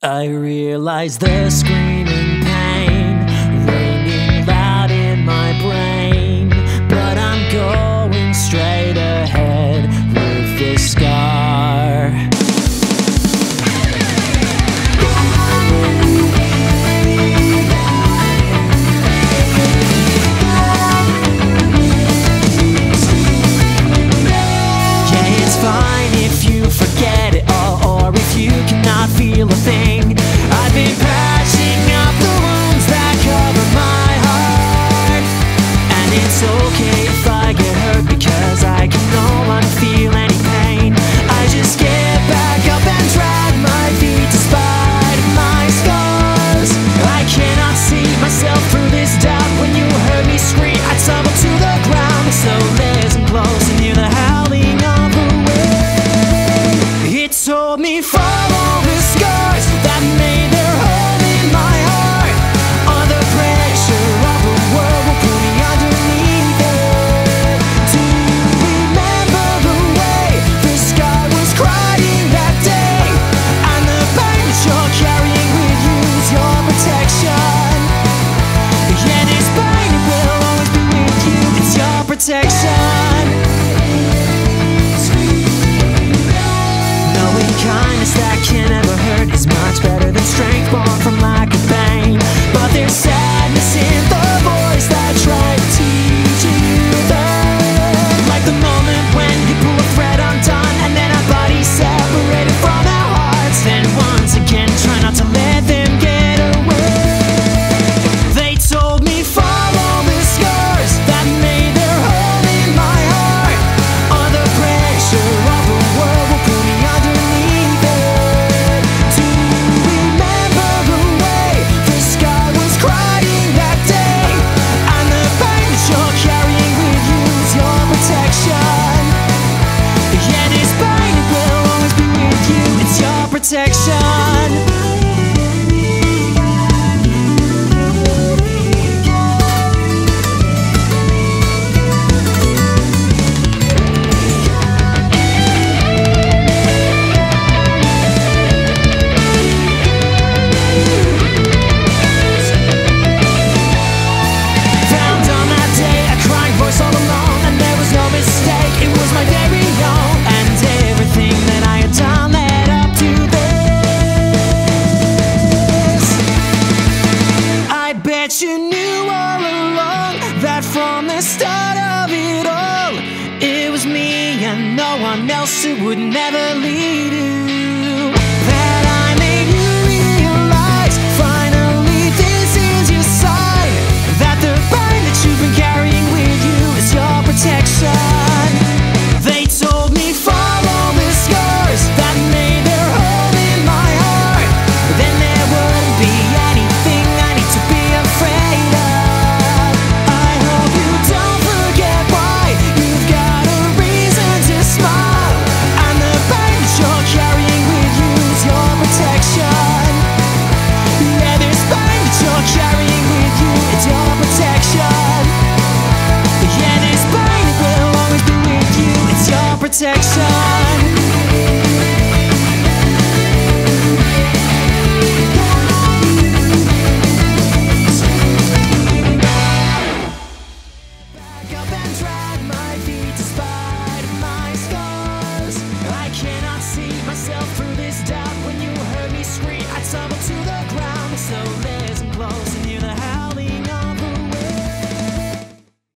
I realize the screaming protection. from the start of it all, it was me and no one else who would never lead it. and try